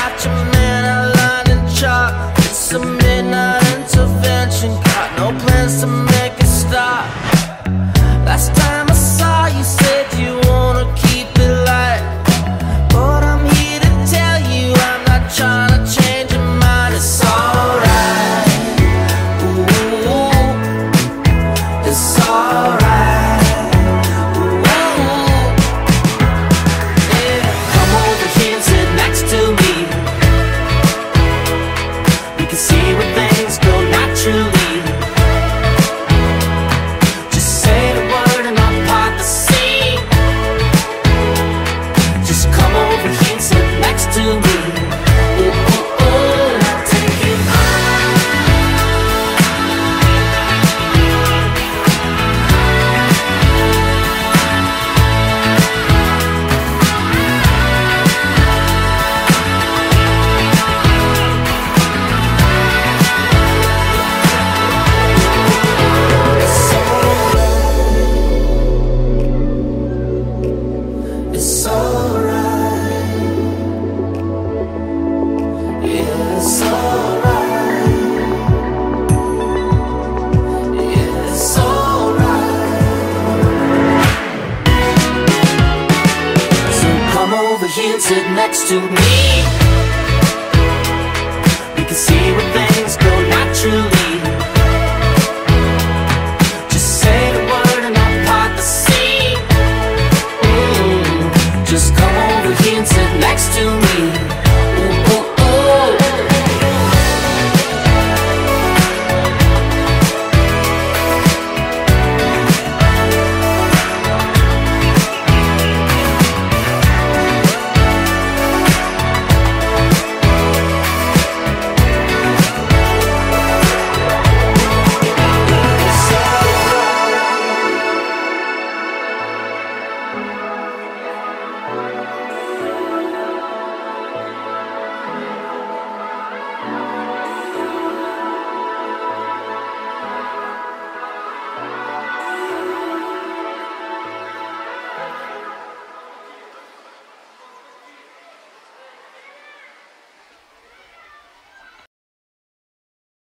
got to and sit next to me. We can see